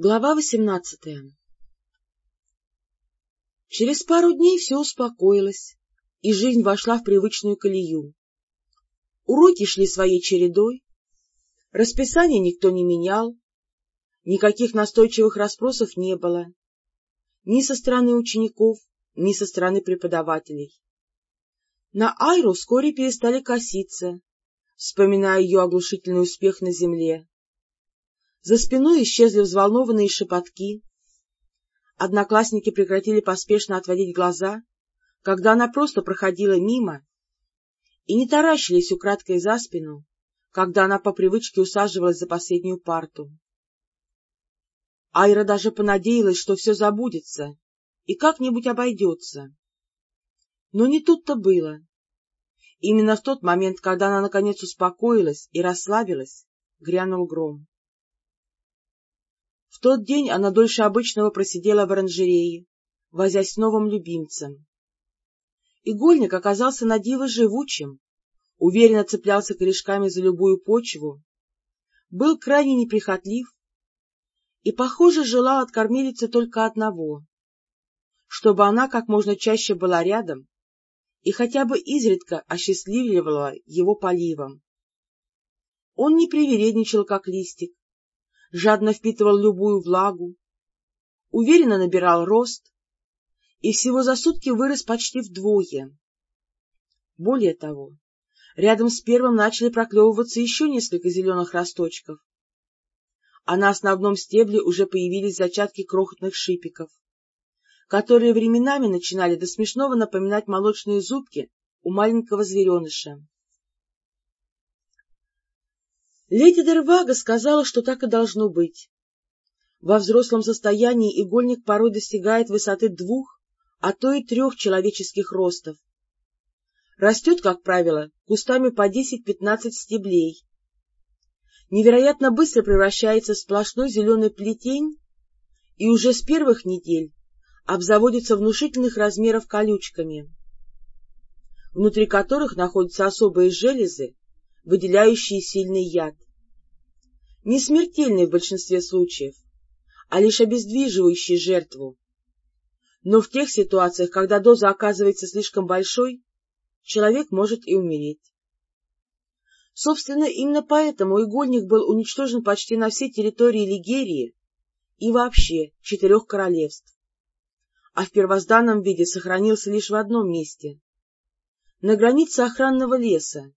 Глава восемнадцатая Через пару дней все успокоилось, и жизнь вошла в привычную колею. Уроки шли своей чередой, расписание никто не менял, никаких настойчивых расспросов не было ни со стороны учеников, ни со стороны преподавателей. На Айру вскоре перестали коситься, вспоминая ее оглушительный успех на земле за спиной исчезли взволнованные шепотки. Одноклассники прекратили поспешно отводить глаза, когда она просто проходила мимо, и не таращились украдкой за спину, когда она по привычке усаживалась за последнюю парту. Айра даже понадеялась, что все забудется и как-нибудь обойдется. Но не тут-то было. Именно в тот момент, когда она наконец успокоилась и расслабилась, грянул гром. В тот день она дольше обычного просидела в оранжерее, возясь с новым любимцем. Игольник оказался на диво живучим, уверенно цеплялся корешками за любую почву, был крайне неприхотлив и, похоже, желал от только одного — чтобы она как можно чаще была рядом и хотя бы изредка осчастливливала его поливом. Он не привередничал, как листик, жадно впитывал любую влагу, уверенно набирал рост и всего за сутки вырос почти вдвое. Более того, рядом с первым начали проклевываться еще несколько зеленых росточков, а на основном стебле уже появились зачатки крохотных шипиков, которые временами начинали до смешного напоминать молочные зубки у маленького звереныша. Леди Дервага сказала, что так и должно быть. Во взрослом состоянии игольник порой достигает высоты двух, а то и трех человеческих ростов. Растет, как правило, кустами по 10-15 стеблей. Невероятно быстро превращается в сплошной зеленый плетень и уже с первых недель обзаводится внушительных размеров колючками, внутри которых находятся особые железы, выделяющие сильный яд. Не смертельный в большинстве случаев, а лишь обездвиживающий жертву. Но в тех ситуациях, когда доза оказывается слишком большой, человек может и умереть. Собственно, именно поэтому игольник был уничтожен почти на всей территории Лигерии и вообще четырех королевств, а в первозданном виде сохранился лишь в одном месте — на границе охранного леса,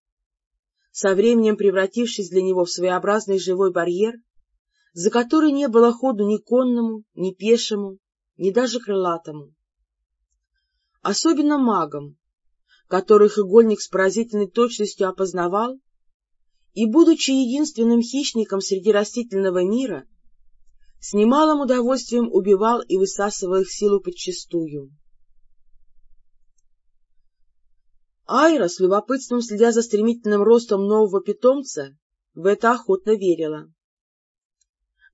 со временем превратившись для него в своеобразный живой барьер, за который не было ходу ни конному, ни пешему, ни даже крылатому. Особенно магам, которых игольник с поразительной точностью опознавал, и, будучи единственным хищником среди растительного мира, с немалым удовольствием убивал и высасывал их силу подчистую. Айра, с любопытством следя за стремительным ростом нового питомца, в это охотно верила.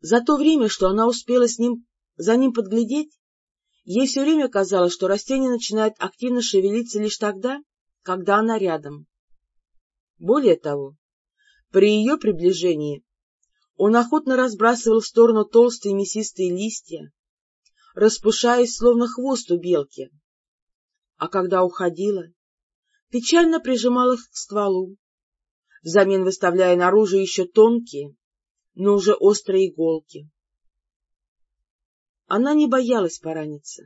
За то время, что она успела с ним, за ним подглядеть, ей все время казалось, что растение начинает активно шевелиться лишь тогда, когда она рядом. Более того, при ее приближении он охотно разбрасывал в сторону толстые мясистые листья, распушаясь, словно хвост у белки. А когда уходила, печально прижимал их к стволу, взамен выставляя наружу еще тонкие, но уже острые иголки. Она не боялась пораниться.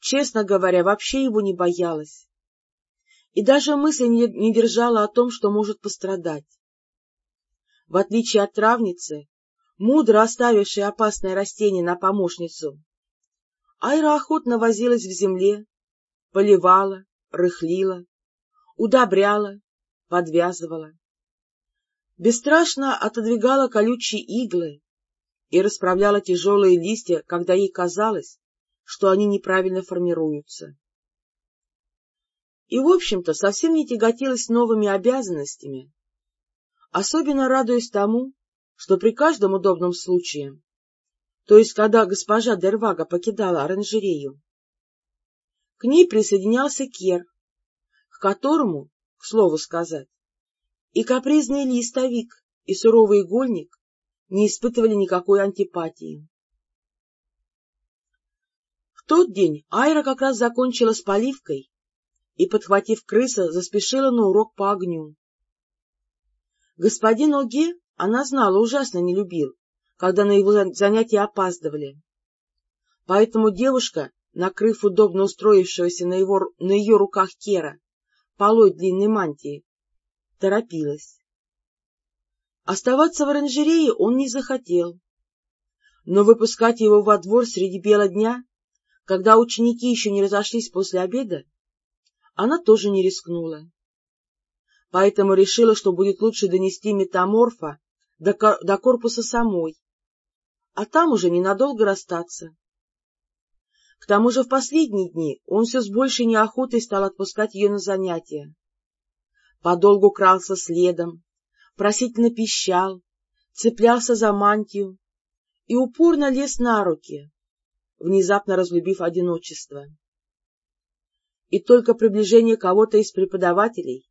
Честно говоря, вообще его не боялась. И даже мысли не, не держала о том, что может пострадать. В отличие от травницы, мудро оставившей опасное растение на помощницу, Айра охотно возилась в земле, поливала, рыхлила, удобряла, подвязывала. Бесстрашно отодвигала колючие иглы и расправляла тяжелые листья, когда ей казалось, что они неправильно формируются. И, в общем-то, совсем не тяготилась новыми обязанностями, особенно радуясь тому, что при каждом удобном случае, то есть когда госпожа Дервага покидала оранжерею, к ней присоединялся Кер, к которому, к слову сказать, и капризный листовик, и суровый игольник не испытывали никакой антипатии. В тот день Айра как раз закончила с поливкой и, подхватив крыса, заспешила на урок по огню. Господин Оге она знала, ужасно не любил, когда на его занятия опаздывали. Поэтому девушка, накрыв удобно устроившегося на, его, на ее руках Кера полой длинной мантии, торопилась. Оставаться в оранжерее он не захотел, но выпускать его во двор среди бела дня, когда ученики еще не разошлись после обеда, она тоже не рискнула. Поэтому решила, что будет лучше донести метаморфа до, до корпуса самой, а там уже ненадолго расстаться. К тому же в последние дни он все с большей неохотой стал отпускать ее на занятия. Подолгу крался следом, просительно пищал, цеплялся за мантию и упорно лез на руки, внезапно разлюбив одиночество. И только приближение кого-то из преподавателей,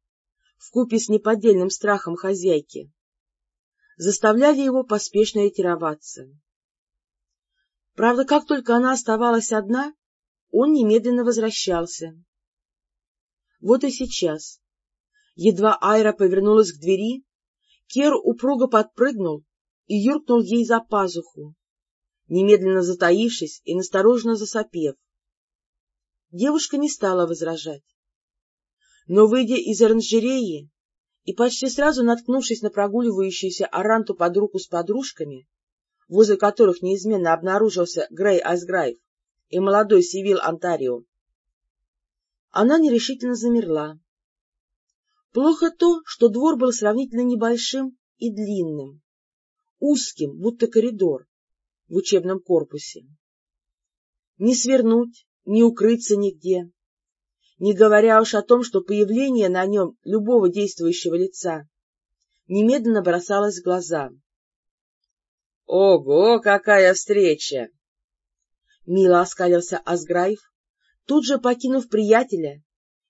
вкупе с неподдельным страхом хозяйки, заставляли его поспешно ретироваться. Правда, как только она оставалась одна, он немедленно возвращался. Вот и сейчас. Едва Айра повернулась к двери, Кер упруго подпрыгнул и юркнул ей за пазуху, немедленно затаившись и настороженно засопев. Девушка не стала возражать. Но, выйдя из оранжереи и почти сразу наткнувшись на прогуливающуюся Аранту под руку с подружками, возле которых неизменно обнаружился Грей Айсграйв и молодой Сивил Онтарио. Она нерешительно замерла. Плохо то, что двор был сравнительно небольшим и длинным, узким, будто коридор в учебном корпусе. Не свернуть, не укрыться нигде, не говоря уж о том, что появление на нем любого действующего лица немедленно бросалось в глаза. Ого, какая встреча! Мило оскалился Асграев, тут же покинув приятеля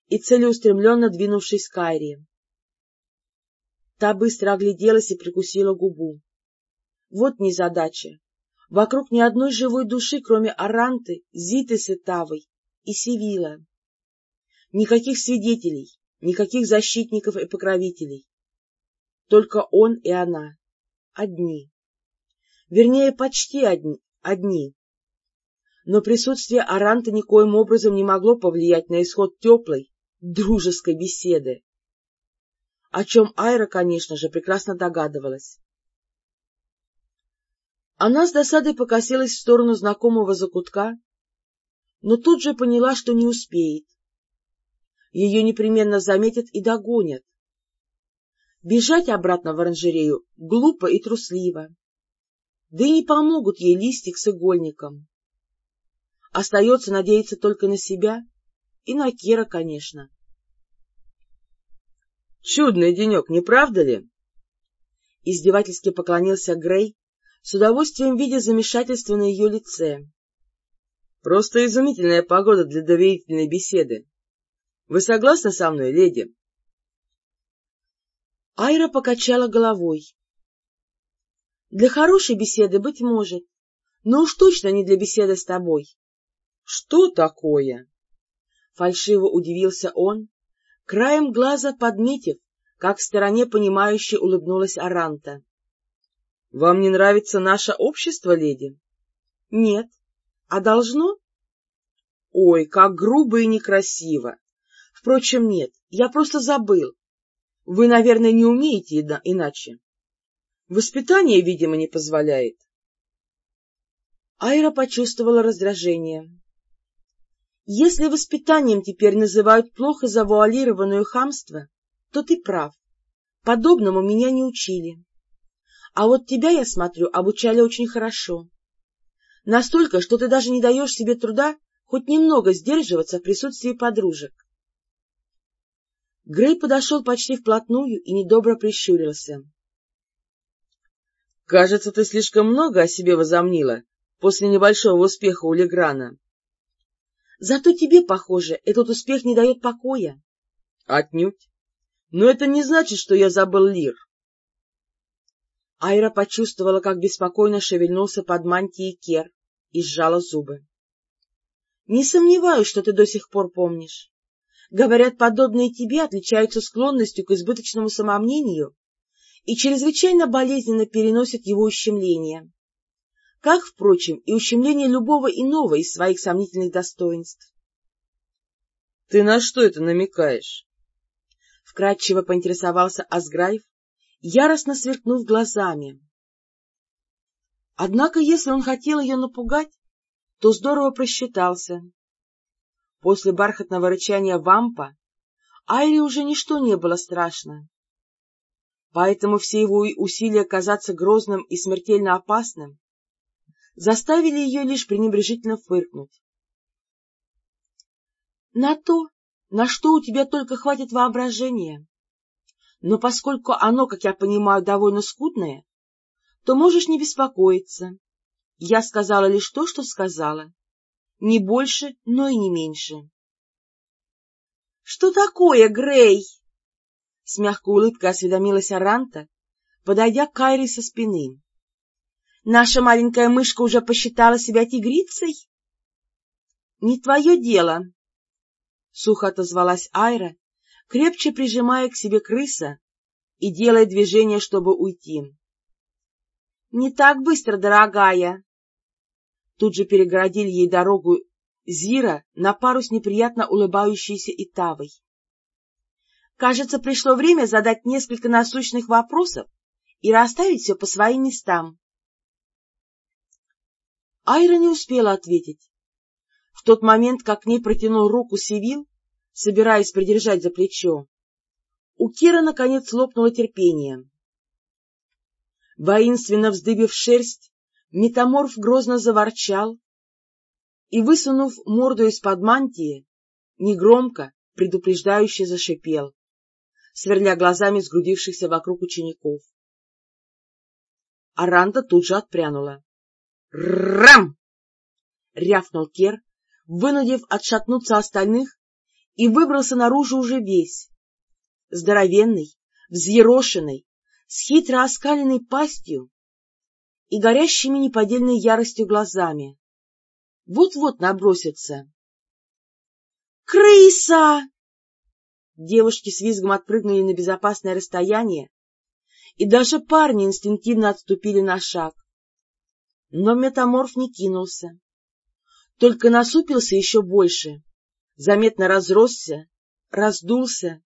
и целеустремленно двинувшись к Айре. Та быстро огляделась и прикусила губу. Вот незадача. Вокруг ни одной живой души, кроме Аранты, Зиты с Итавой и Севила. Никаких свидетелей, никаких защитников и покровителей. Только он и она. Одни вернее, почти одни, одни. Но присутствие Аранта никоим образом не могло повлиять на исход теплой, дружеской беседы, о чем Айра, конечно же, прекрасно догадывалась. Она с досадой покосилась в сторону знакомого закутка, но тут же поняла, что не успеет. Ее непременно заметят и догонят. Бежать обратно в оранжерею глупо и трусливо да и не помогут ей листик с игольником. Остается надеяться только на себя и на Кира, конечно. — Чудный денек, не правда ли? Издевательски поклонился Грей, с удовольствием видя замешательство на ее лице. — Просто изумительная погода для доверительной беседы. Вы согласны со мной, леди? Айра покачала головой. Для хорошей беседы, быть может, но уж точно не для беседы с тобой. — Что такое? — фальшиво удивился он, краем глаза подметив, как в стороне понимающе улыбнулась Аранта. — Вам не нравится наше общество, леди? — Нет. А должно? — Ой, как грубо и некрасиво. Впрочем, нет, я просто забыл. Вы, наверное, не умеете иначе. Воспитание, видимо, не позволяет. Айра почувствовала раздражение. Если воспитанием теперь называют плохо завуалированное хамство, то ты прав. Подобному меня не учили. А вот тебя, я смотрю, обучали очень хорошо. Настолько, что ты даже не даешь себе труда хоть немного сдерживаться в присутствии подружек. Грей подошел почти вплотную и недобро прищурился. — Кажется, ты слишком много о себе возомнила после небольшого успеха у Леграна. — Зато тебе, похоже, этот успех не дает покоя. — Отнюдь. Но это не значит, что я забыл Лир. Айра почувствовала, как беспокойно шевельнулся под мантией Кер и сжала зубы. — Не сомневаюсь, что ты до сих пор помнишь. Говорят, подобные тебе отличаются склонностью к избыточному самомнению и чрезвычайно болезненно переносят его ущемление. Как, впрочем, и ущемление любого иного из своих сомнительных достоинств. — Ты на что это намекаешь? — вкратчиво поинтересовался Асграев, яростно сверкнув глазами. Однако, если он хотел ее напугать, то здорово просчитался. После бархатного рычания вампа Айре уже ничто не было страшно. Поэтому все его усилия казаться грозным и смертельно опасным заставили ее лишь пренебрежительно фыркнуть. — На то, на что у тебя только хватит воображения. Но поскольку оно, как я понимаю, довольно скудное, то можешь не беспокоиться. Я сказала лишь то, что сказала. Не больше, но и не меньше. — Что такое, Грей? — с мягкой улыбкой осведомилась Аранта, подойдя к Кайре со спины. — Наша маленькая мышка уже посчитала себя тигрицей? — Не твое дело, — сухо отозвалась Айра, крепче прижимая к себе крыса и делая движение, чтобы уйти. — Не так быстро, дорогая! Тут же перегородили ей дорогу Зира на пару с неприятно улыбающейся Итавой. Кажется, пришло время задать несколько насущных вопросов и расставить все по своим местам. Айра не успела ответить. В тот момент, как к ней протянул руку Сивил, собираясь придержать за плечо, у Кира, наконец, лопнуло терпение. Воинственно вздыбив шерсть, метаморф грозно заворчал и, высунув морду из-под мантии, негромко, предупреждающе зашипел, сверля глазами сгрудившихся вокруг учеников. Аранда тут же отпрянула. «Рам!» — рявкнул Кер, вынудив отшатнуться остальных и выбрался наружу уже весь. Здоровенный, взъерошенный, с хитро оскаленной пастью и горящими неподдельной яростью глазами. Вот-вот набросится. «Крыса!» Девушки с визгом отпрыгнули на безопасное расстояние, и даже парни инстинктивно отступили на шаг. Но метаморф не кинулся, только насупился еще больше, заметно разросся, раздулся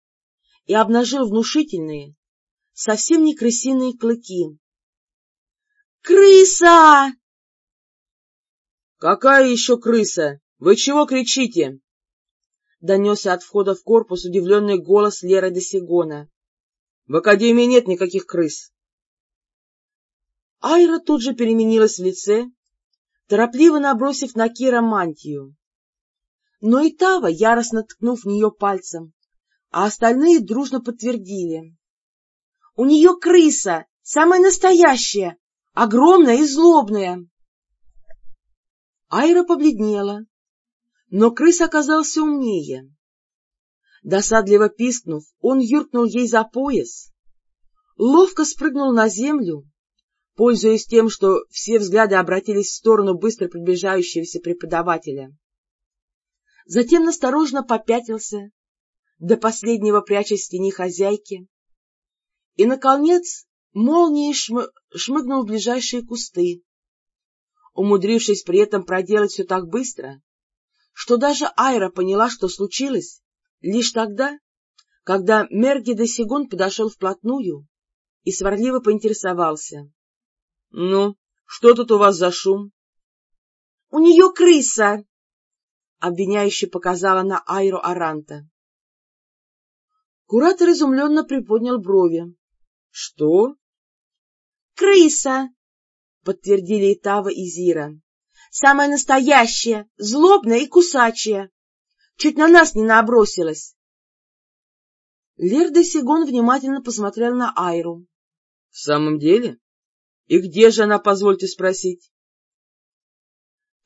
и обнажил внушительные, совсем не крысиные клыки. «Крыса!» «Какая еще крыса? Вы чего кричите?» Донесся от входа в корпус удивленный голос Леры Досигона. «В Академии нет никаких крыс». Айра тут же переменилась в лице, торопливо набросив на Кира мантию. Но и Тава, яростно ткнув в нее пальцем, а остальные дружно подтвердили. — У нее крыса, самая настоящая, огромная и злобная. Айра побледнела, но крыс оказался умнее. Досадливо пискнув, он юркнул ей за пояс, ловко спрыгнул на землю, пользуясь тем, что все взгляды обратились в сторону быстро приближающегося преподавателя. Затем насторожно попятился, до последнего прячась в хозяйки, и, наконец, молнией шм... шмыгнул в ближайшие кусты, умудрившись при этом проделать все так быстро, что даже Айра поняла, что случилось, лишь тогда, когда Мерги де Сигон подошел вплотную и сварливо поинтересовался. — Ну, что тут у вас за шум? — У нее крыса! — обвиняюще показала на Айру Аранта. Куратор изумленно приподнял брови. — Что? — Крыса! — подтвердили Итава и Зира. — Самая настоящая, злобная и кусачая. Чуть на нас не набросилась. Лерда Сигон внимательно посмотрел на Айру. — В самом деле? И где же она, позвольте спросить?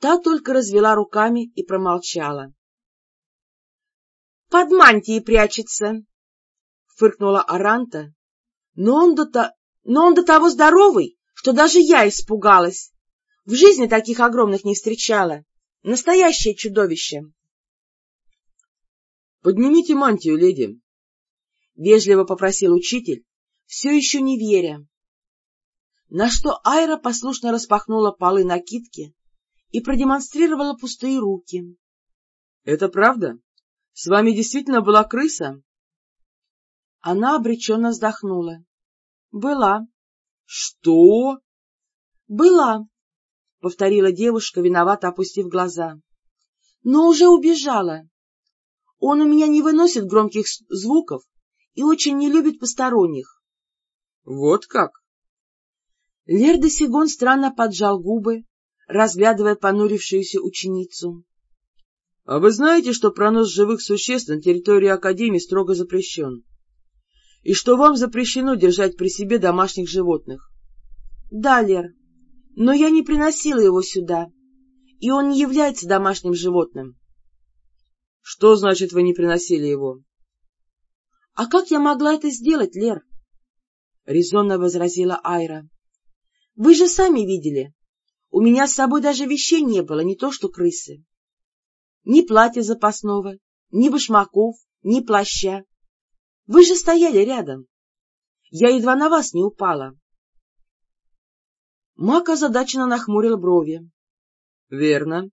Та только развела руками и промолчала. — Под мантией прячется, — фыркнула Аранта, но он, до Но он до того здоровый, что даже я испугалась. В жизни таких огромных не встречала. Настоящее чудовище. — Поднимите мантию, леди, — вежливо попросил учитель, все еще не веря. На что Айра послушно распахнула полы накидки и продемонстрировала пустые руки. — Это правда? С вами действительно была крыса? Она обреченно вздохнула. — Была. — Что? — Была, — повторила девушка, виновато опустив глаза. — Но уже убежала. Он у меня не выносит громких звуков и очень не любит посторонних. — Вот как? Лер Сигон странно поджал губы, разглядывая понурившуюся ученицу. — А вы знаете, что пронос живых существ на территории Академии строго запрещен? И что вам запрещено держать при себе домашних животных? — Да, Лер, но я не приносила его сюда, и он не является домашним животным. — Что значит, вы не приносили его? — А как я могла это сделать, Лер? — резонно возразила Айра. — Вы же сами видели. У меня с собой даже вещей не было, не то что крысы. Ни платья запасного, ни башмаков, ни плаща. Вы же стояли рядом. Я едва на вас не упала. Мак озадаченно нахмурил брови. — Верно.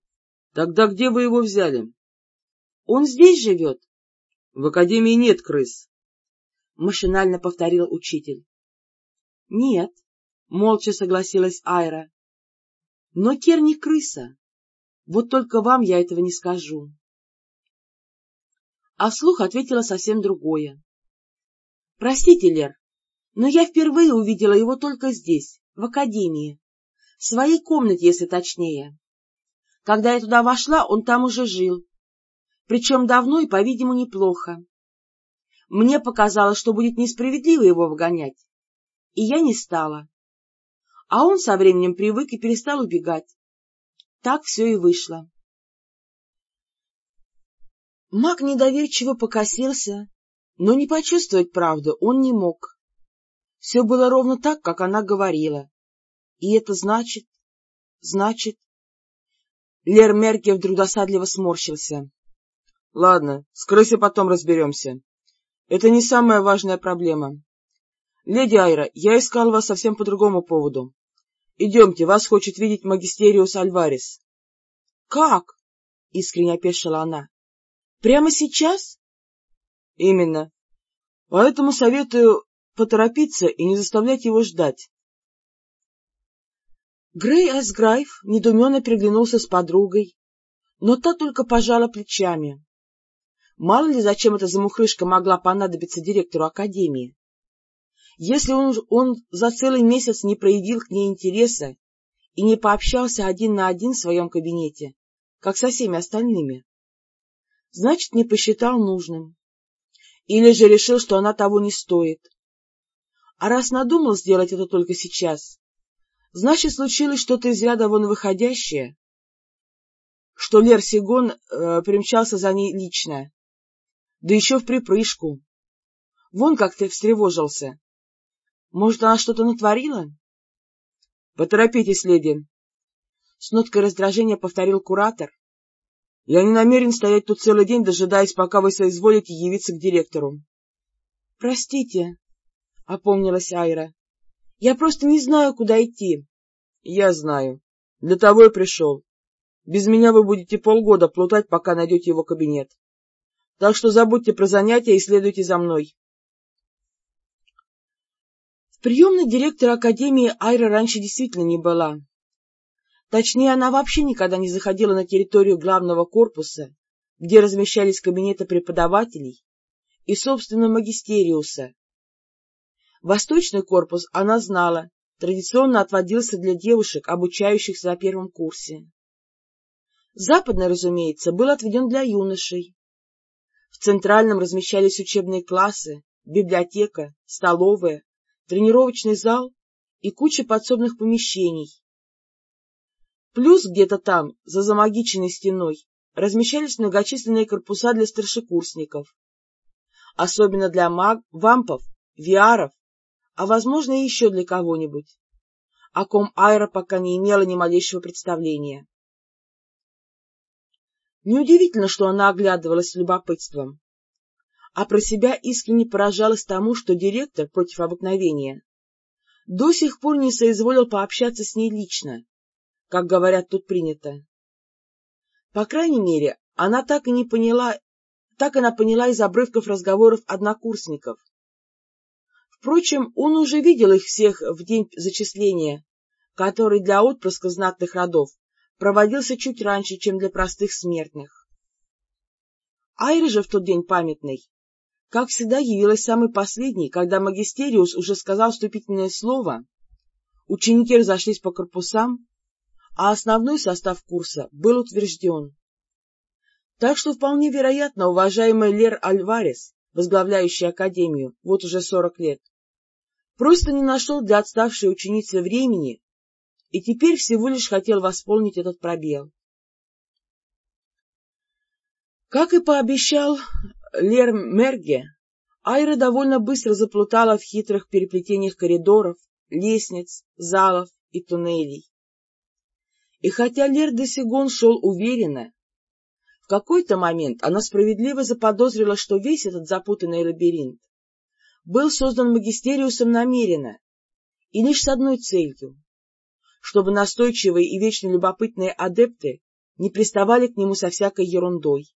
Тогда где вы его взяли? — Он здесь живет. — В академии нет крыс. — машинально повторил учитель. — Нет, — молча согласилась Айра. — Но Кер не крыса. Вот только вам я этого не скажу. А вслух ответила совсем другое. — Простите, Лер, но я впервые увидела его только здесь, в академии, в своей комнате, если точнее. Когда я туда вошла, он там уже жил, причем давно и, по-видимому, неплохо. Мне показалось, что будет несправедливо его выгонять, и я не стала. А он со временем привык и перестал убегать. Так все и вышло. Маг недоверчиво покосился, но не почувствовать правду он не мог. Все было ровно так, как она говорила. И это значит... значит... Лер Мерке вдруг досадливо сморщился. — Ладно, с крысой потом разберемся. Это не самая важная проблема. Леди Айра, я искал вас совсем по другому поводу. Идемте, вас хочет видеть магистериус Альварес. — Как? — искренне опешила она. — Прямо сейчас? — Именно. Поэтому советую поторопиться и не заставлять его ждать. Грей Эсграйв недуменно приглянулся с подругой, но та только пожала плечами. Мало ли, зачем эта замухрышка могла понадобиться директору академии. Если он, он за целый месяц не проявил к ней интереса и не пообщался один на один в своем кабинете, как со всеми остальными, значит, не посчитал нужным. Или же решил, что она того не стоит. А раз надумал сделать это только сейчас, Значит, случилось что-то из ряда вон выходящее, что Лер Сигон э, примчался за ней лично, да еще в припрыжку. Вон как ты встревожился. Может, она что-то натворила? — Поторопитесь, леди. С ноткой раздражения повторил куратор. — Я не намерен стоять тут целый день, дожидаясь, пока вы соизволите явиться к директору. — Простите, — опомнилась Айра. Я просто не знаю, куда идти. — Я знаю. Для того и пришел. Без меня вы будете полгода плутать, пока найдете его кабинет. Так что забудьте про занятия и следуйте за мной. В приемной директора Академии Айра раньше действительно не была. Точнее, она вообще никогда не заходила на территорию главного корпуса, где размещались кабинеты преподавателей и, собственно, магистериуса, Восточный корпус, она знала, традиционно отводился для девушек, обучающихся на первом курсе. Западный, разумеется, был отведен для юношей. В центральном размещались учебные классы, библиотека, столовая, тренировочный зал и куча подсобных помещений. Плюс где-то там, за замагиченной стеной, размещались многочисленные корпуса для старшекурсников, особенно для маг, вампов, виаров а, возможно, еще для кого-нибудь, о ком Айра пока не имела ни малейшего представления. Неудивительно, что она оглядывалась с любопытством, а про себя искренне поражалась тому, что директор, против обыкновения, до сих пор не соизволил пообщаться с ней лично, как говорят тут принято. По крайней мере, она так и не поняла, так она поняла из обрывков разговоров однокурсников. Впрочем, он уже видел их всех в день зачисления, который для отпрыска знатных родов проводился чуть раньше, чем для простых смертных. Айра же в тот день памятный, как всегда, явилась самой последней, когда магистериус уже сказал вступительное слово, ученики разошлись по корпусам, а основной состав курса был утвержден. Так что вполне вероятно, уважаемый Лер Альварес, возглавляющий Академию вот уже сорок лет, просто не нашел для отставшей ученицы времени и теперь всего лишь хотел восполнить этот пробел. Как и пообещал Лер Мерге, Айра довольно быстро заплутала в хитрых переплетениях коридоров, лестниц, залов и туннелей. И хотя Лер де Сигон шел уверенно, в какой-то момент она справедливо заподозрила, что весь этот запутанный лабиринт был создан магистериусом намеренно и лишь с одной целью — чтобы настойчивые и вечно любопытные адепты не приставали к нему со всякой ерундой.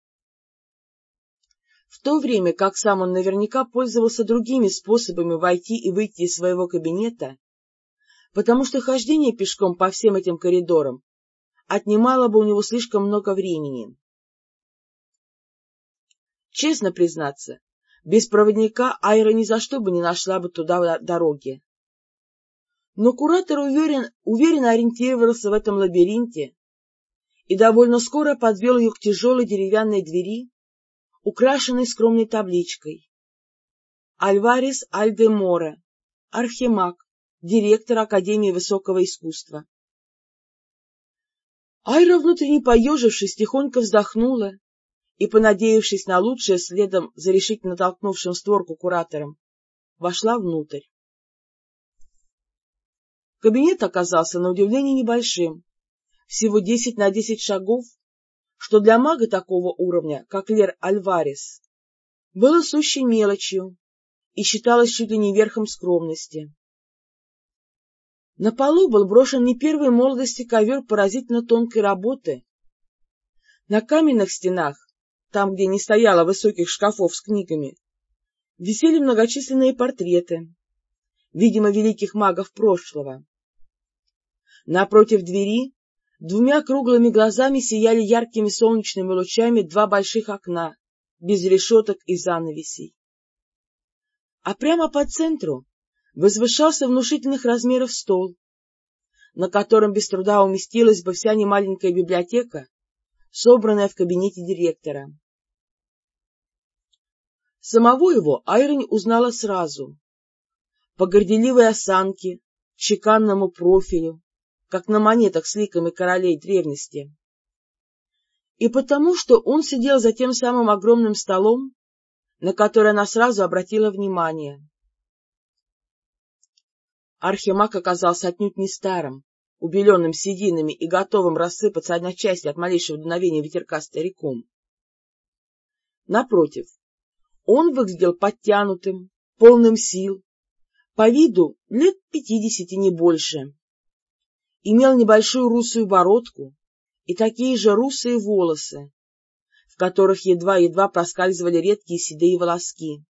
В то время как сам он наверняка пользовался другими способами войти и выйти из своего кабинета, потому что хождение пешком по всем этим коридорам отнимало бы у него слишком много времени. Честно признаться, без проводника Айра ни за что бы не нашла бы туда дороги. Но куратор уверен, уверенно ориентировался в этом лабиринте и довольно скоро подвел ее к тяжелой деревянной двери, украшенной скромной табличкой. Альварес Альде архимаг, директор Академии Высокого Искусства. Айра, внутренне поежившись, тихонько вздохнула и, понадеявшись на лучшее, следом за решительно толкнувшим створку куратором, вошла внутрь. Кабинет оказался на удивление небольшим, всего десять на десять шагов, что для мага такого уровня, как Лер Альварес, было сущей мелочью и считалось чуть ли не верхом скромности. На полу был брошен не первой молодости ковер поразительно тонкой работы. На каменных стенах там, где не стояло высоких шкафов с книгами, висели многочисленные портреты, видимо, великих магов прошлого. Напротив двери двумя круглыми глазами сияли яркими солнечными лучами два больших окна, без решеток и занавесей. А прямо по центру возвышался внушительных размеров стол, на котором без труда уместилась бы вся немаленькая библиотека собранная в кабинете директора. Самого его Айрон узнала сразу. По горделивой осанке, чеканному профилю, как на монетах с ликами королей древности. И потому, что он сидел за тем самым огромным столом, на который она сразу обратила внимание. Архимаг оказался отнюдь не старым, убеленным сединами и готовым рассыпаться одночасье от малейшего дуновения ветерка стариком. Напротив, он выглядел подтянутым, полным сил, по виду лет пятидесяти не больше. Имел небольшую русую бородку и такие же русые волосы, в которых едва-едва проскальзывали редкие седые волоски.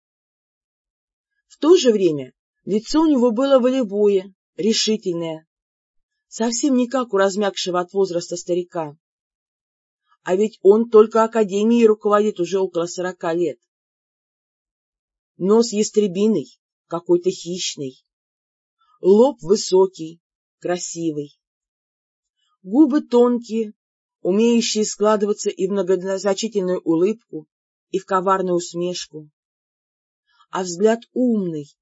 В то же время лицо у него было волевое, решительное, совсем не как у размягшего от возраста старика. А ведь он только академией руководит уже около сорока лет. Нос ястребиный, какой-то хищный. Лоб высокий, красивый. Губы тонкие, умеющие складываться и в многозначительную улыбку, и в коварную усмешку. А взгляд умный,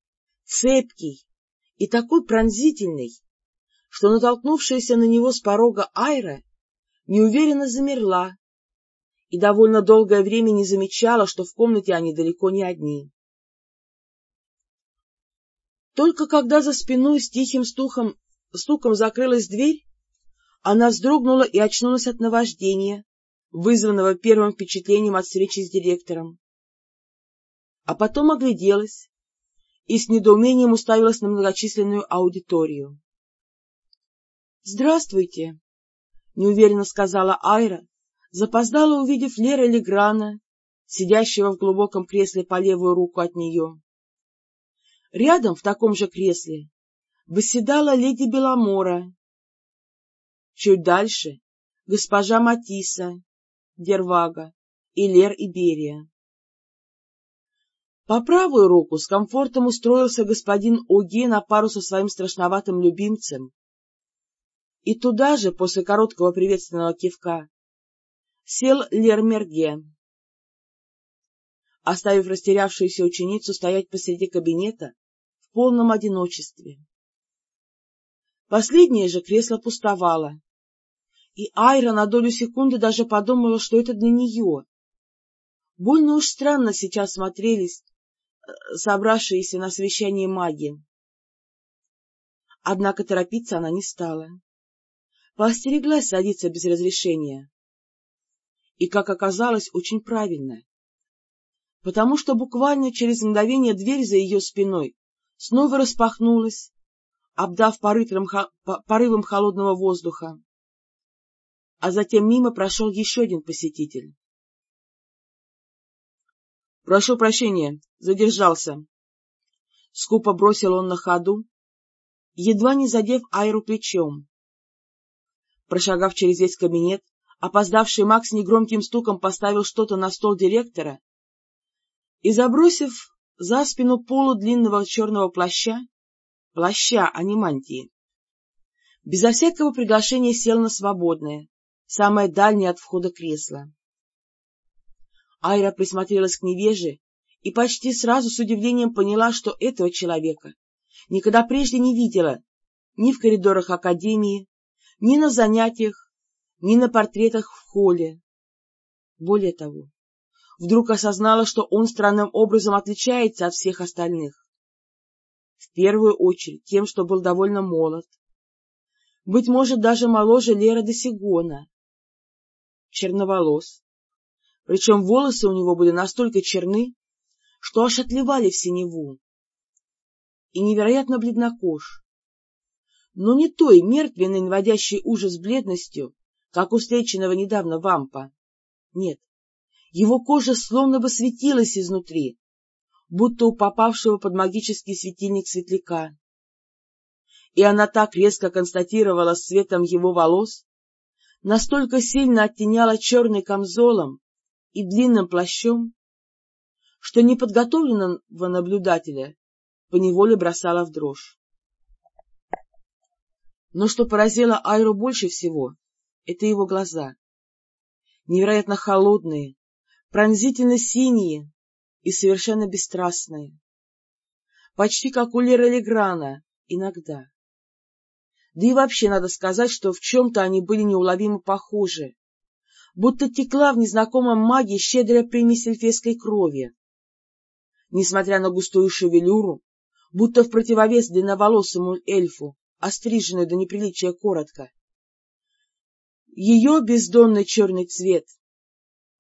цепкий и такой пронзительный, что натолкнувшаяся на него с порога Айра неуверенно замерла и довольно долгое время не замечала, что в комнате они далеко не одни. Только когда за спиной с тихим стуком, стуком закрылась дверь, она вздрогнула и очнулась от наваждения, вызванного первым впечатлением от встречи с директором. А потом огляделась и с недоумением уставилась на многочисленную аудиторию. — Здравствуйте, — неуверенно сказала Айра, запоздала, увидев Лера Леграна, сидящего в глубоком кресле по левую руку от нее. Рядом, в таком же кресле, восседала леди Беломора. Чуть дальше — госпожа Матиса, Дервага и Лер Иберия. По правую руку с комфортом устроился господин Оги на пару со своим страшноватым любимцем. И туда же, после короткого приветственного кивка, сел Лер Мерге оставив растерявшуюся ученицу стоять посреди кабинета, полном одиночестве. Последнее же кресло пустовало, и Айра на долю секунды даже подумала, что это для нее. Больно уж странно сейчас смотрелись э, собравшиеся на совещании маги. Однако торопиться она не стала. Поостереглась садиться без разрешения. И, как оказалось, очень правильно. Потому что буквально через мгновение дверь за ее спиной снова распахнулась, обдав порывом, холодного воздуха. А затем мимо прошел еще один посетитель. — Прошу прощения, задержался. Скупо бросил он на ходу, едва не задев Айру плечом. Прошагав через весь кабинет, опоздавший Макс негромким стуком поставил что-то на стол директора и, забросив за спину полу длинного черного плаща, плаща, а не мантии, безо всякого приглашения сел на свободное, самое дальнее от входа кресло. Айра присмотрелась к невеже и почти сразу с удивлением поняла, что этого человека никогда прежде не видела ни в коридорах академии, ни на занятиях, ни на портретах в холле. Более того, вдруг осознала, что он странным образом отличается от всех остальных. В первую очередь тем, что был довольно молод. Быть может, даже моложе Лера Досигона. Черноволос. Причем волосы у него были настолько черны, что аж отливали в синеву. И невероятно бледнокож. Но не той мертвенной, наводящей ужас бледностью, как у встреченного недавно вампа. Нет, его кожа словно бы светилась изнутри, будто у попавшего под магический светильник светляка. И она так резко констатировала светом его волос, настолько сильно оттеняла черный камзолом и длинным плащом, что неподготовленного наблюдателя поневоле бросала в дрожь. Но что поразило Айру больше всего, это его глаза. Невероятно холодные, пронзительно синие и совершенно бесстрастные. Почти как у Леры Леграна, иногда. Да и вообще надо сказать, что в чем-то они были неуловимо похожи, будто текла в незнакомом маге щедрая примесь эльфийской крови. Несмотря на густую шевелюру, будто в противовес длинноволосому эльфу, остриженную до неприличия коротко. Ее бездонный черный цвет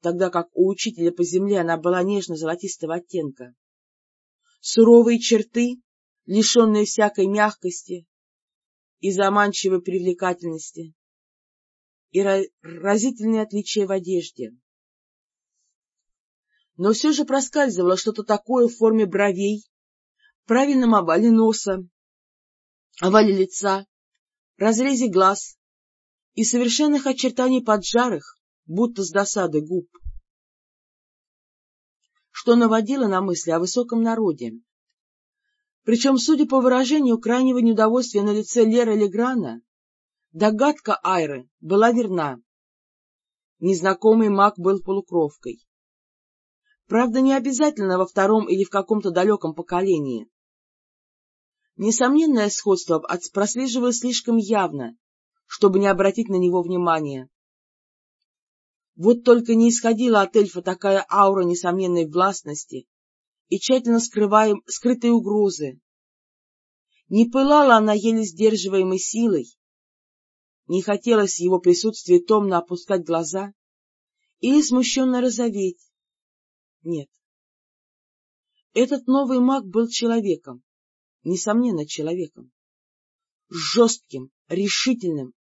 тогда как у учителя по земле она была нежно-золотистого оттенка. Суровые черты, лишенные всякой мягкости и заманчивой привлекательности, и разительные отличия в одежде. Но все же проскальзывало что-то такое в форме бровей, правильном овале носа, овале лица, разрезе глаз и совершенных очертаний поджарых, будто с досады губ, что наводило на мысли о высоком народе. Причем, судя по выражению крайнего неудовольствия на лице Леры Леграна, догадка Айры была верна. Незнакомый маг был полукровкой. Правда, не обязательно во втором или в каком-то далеком поколении. Несомненное сходство прослеживалось слишком явно, чтобы не обратить на него внимания. Вот только не исходила от эльфа такая аура несомненной властности и тщательно скрываем, скрытой угрозы, Не пылала она еле сдерживаемой силой, не хотелось его присутствии томно опускать глаза или смущенно розоветь. Нет. Этот новый маг был человеком, несомненно, человеком. Жестким, решительным,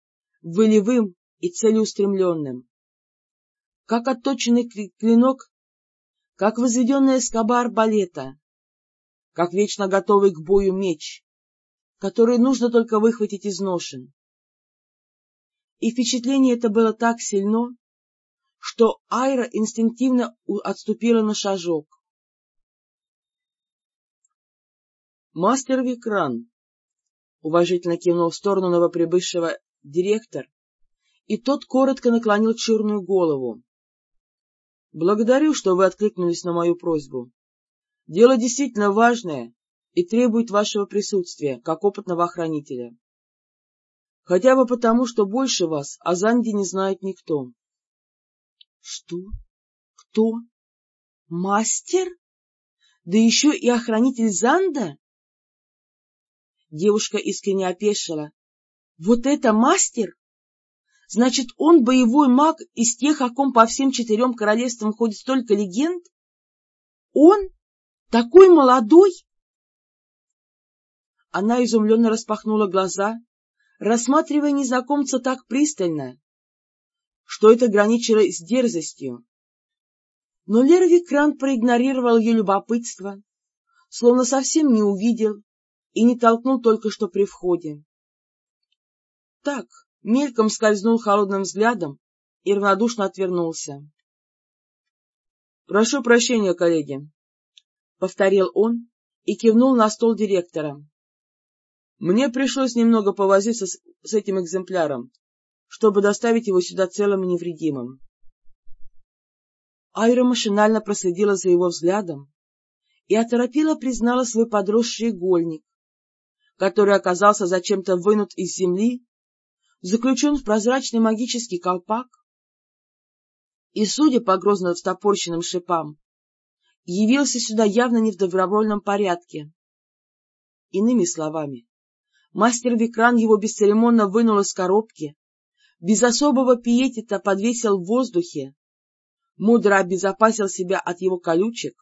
волевым и целеустремленным. Как отточенный клинок, как возведенная скоба арбалета, как вечно готовый к бою меч, который нужно только выхватить из ножен. И впечатление это было так сильно, что Айра инстинктивно отступила на шажок. — Мастер Викран, — уважительно кивнул в сторону новоприбывшего директор, и тот коротко наклонил черную голову. — Благодарю, что вы откликнулись на мою просьбу. Дело действительно важное и требует вашего присутствия, как опытного охранителя. Хотя бы потому, что больше вас о Занде не знает никто. — Что? Кто? Мастер? Да еще и охранитель Занда? Девушка искренне опешила. — Вот это мастер? Значит, он боевой маг из тех, о ком по всем четырем королевствам ходит столько легенд? Он? Такой молодой? Она изумленно распахнула глаза, рассматривая незнакомца так пристально, что это граничило с дерзостью. Но Лерви Крант проигнорировал ее любопытство, словно совсем не увидел и не толкнул только что при входе. Так, мельком скользнул холодным взглядом и равнодушно отвернулся. — Прошу прощения, коллеги, — повторил он и кивнул на стол директора. — Мне пришлось немного повозиться с, с этим экземпляром, чтобы доставить его сюда целым и невредимым. Айра машинально проследила за его взглядом и оторопела признала свой подросший игольник, который оказался зачем-то вынут из земли, заключен в прозрачный магический колпак, и, судя по грозно встопорщенным шипам, явился сюда явно не в добровольном порядке. Иными словами, мастер Викран его бесцеремонно вынул из коробки, без особого пиетета подвесил в воздухе, мудро обезопасил себя от его колючек,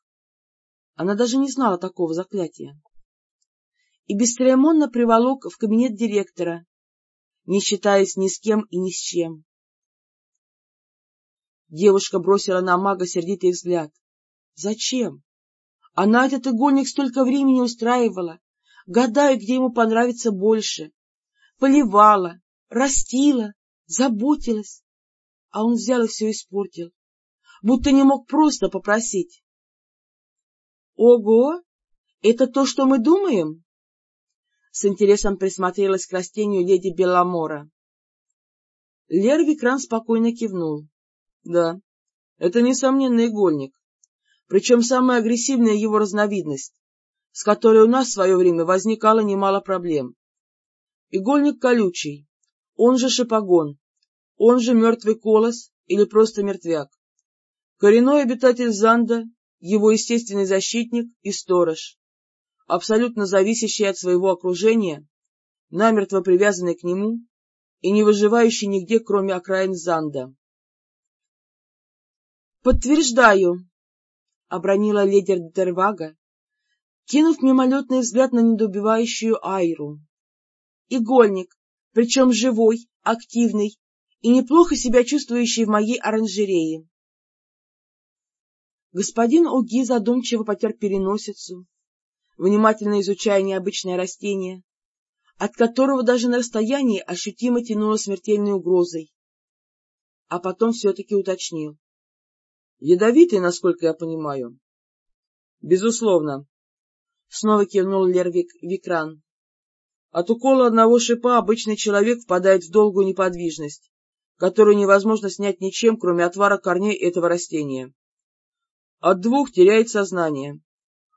она даже не знала такого заклятия, и бесцеремонно приволок в кабинет директора, не считаясь ни с кем и ни с чем. Девушка бросила на мага сердитый взгляд. Зачем? Она этот игольник столько времени устраивала, гадая, где ему понравится больше. Поливала, растила, заботилась. А он взял и все испортил, будто не мог просто попросить. — Ого! Это то, что мы думаем? С интересом присмотрелась к растению леди Беломора. Лервикран спокойно кивнул. — Да, это, несомненно, игольник причем самая агрессивная его разновидность, с которой у нас в свое время возникало немало проблем. Игольник колючий, он же шипогон, он же мертвый колос или просто мертвяк. Коренной обитатель Занда, его естественный защитник и сторож, абсолютно зависящий от своего окружения, намертво привязанный к нему и не выживающий нигде, кроме окраин Занда. «Подтверждаю», — обронила леди Дервага, кинув мимолетный взгляд на недоубивающую Айру. «Игольник, причем живой, активный и неплохо себя чувствующий в моей оранжерее». Господин Уги задумчиво потер переносицу, внимательно изучая необычное растение, от которого даже на расстоянии ощутимо тянуло смертельной угрозой, а потом все-таки уточнил. Ядовитый, насколько я понимаю? — Безусловно. Снова кивнул Лервик Викран. От укола одного шипа обычный человек впадает в долгую неподвижность, которую невозможно снять ничем, кроме отвара корней этого растения. От двух теряет сознание,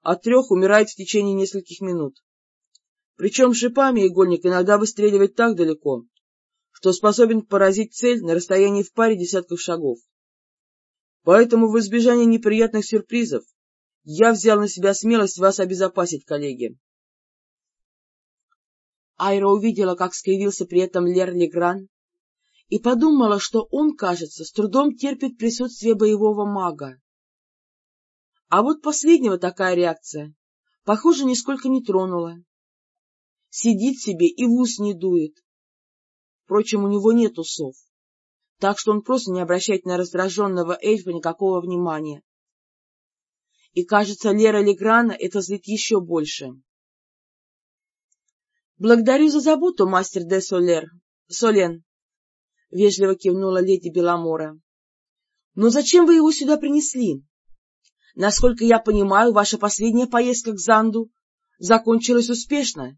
от трех умирает в течение нескольких минут. Причем шипами игольник иногда выстреливает так далеко, что способен поразить цель на расстоянии в паре десятков шагов. Поэтому в избежание неприятных сюрпризов я взял на себя смелость вас обезопасить, коллеги. Айра увидела, как скривился при этом Лер Легран, и подумала, что он, кажется, с трудом терпит присутствие боевого мага. А вот последнего такая реакция, похоже, нисколько не тронула. Сидит себе и в ус не дует. Впрочем, у него нет усов, так что он просто не обращает на раздраженного эльфа никакого внимания. И, кажется, Лера Леграна это злит еще больше. — Благодарю за заботу, мастер де Солер. Солен, — вежливо кивнула леди Беломора. — Но зачем вы его сюда принесли? Насколько я понимаю, ваша последняя поездка к Занду закончилась успешно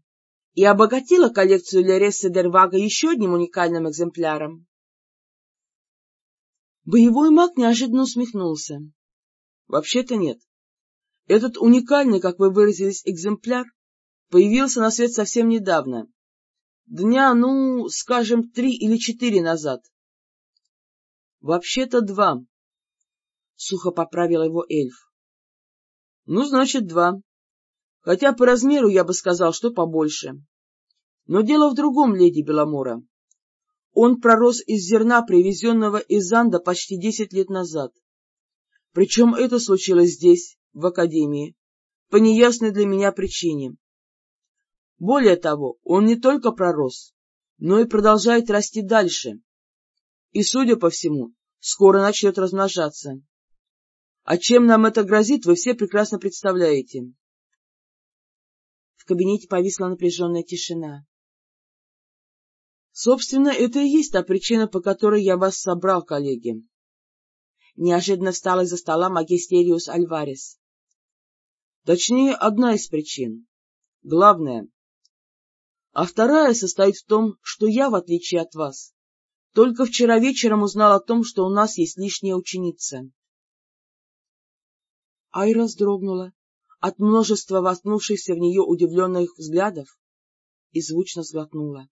и обогатила коллекцию Лересса Дервага еще одним уникальным экземпляром. Боевой маг неожиданно усмехнулся. — Вообще-то нет. Этот уникальный, как вы выразились, экземпляр появился на свет совсем недавно. Дня, ну, скажем, три или четыре назад. — Вообще-то два, — сухо поправил его эльф. — Ну, значит, два. Хотя по размеру я бы сказал, что побольше. Но дело в другом, леди Беломора. Он пророс из зерна, привезенного из Анда почти десять лет назад. Причем это случилось здесь, в Академии, по неясной для меня причине. Более того, он не только пророс, но и продолжает расти дальше. И, судя по всему, скоро начнет размножаться. А чем нам это грозит, вы все прекрасно представляете. В кабинете повисла напряженная тишина. Собственно, это и есть та причина, по которой я вас собрал, коллеги. Неожиданно встал из-за стола магистериус Альварес. Точнее, одна из причин. Главная. А вторая состоит в том, что я, в отличие от вас, только вчера вечером узнал о том, что у нас есть лишняя ученица. Айра вздрогнула от множества воткнувшихся в нее удивленных взглядов и звучно сглотнула.